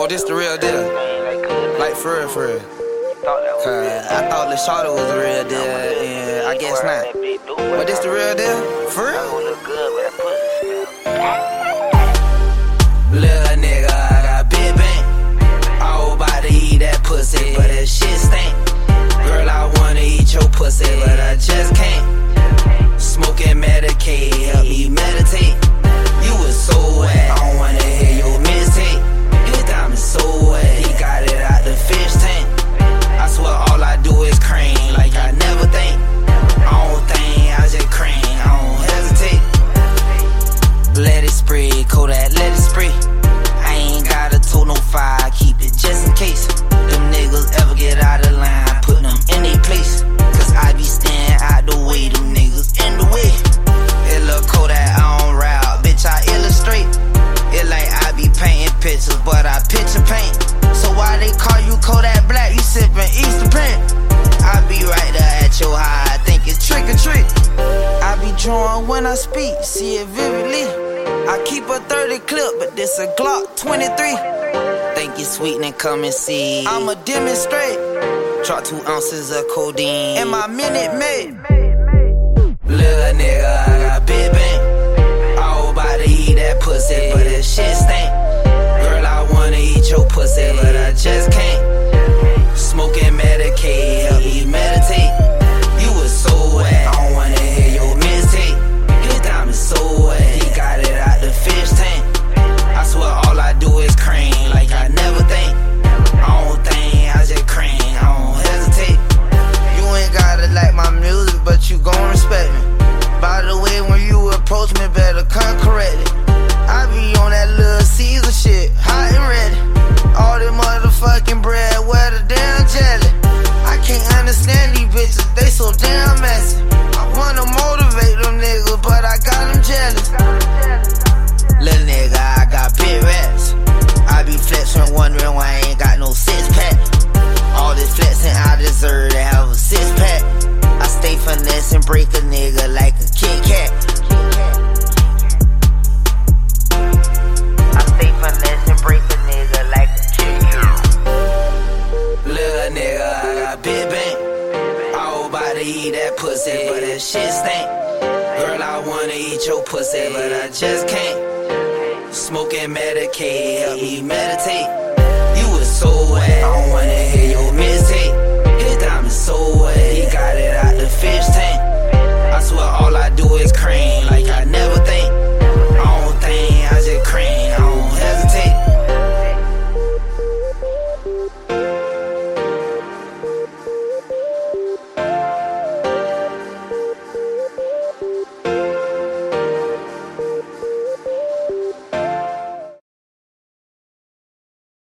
Oh, this the real deal. Like for real, for real. Cause I thought the shorty was the real deal, and I guess not. But this the real deal? For real? It spray, Kodak, let it spray. I ain't got a tool, no fire, keep it just in case. Them niggas ever get out of line, put them in their place. Cause I be staying out the way, them niggas in the way. It look Kodak, I don't rap, bitch, I illustrate. It like I be painting pictures, but I picture paint. So why they call you Kodak Black? You sippin' Easter paint. I be right there at your high, I think it's trick or treat. I be drawing when I speak, see it vividly. I keep a 30 clip, but this a Glock 23. Think you sweet and come and see. I'ma demonstrate. Drop two ounces of codeine in my minute maid. Little nigga, I got big bank. Big bank. All about to eat that pussy, but that shit stink. Girl, I wanna eat your pussy, but I just can't. Smoking Medicaid, help me meditate.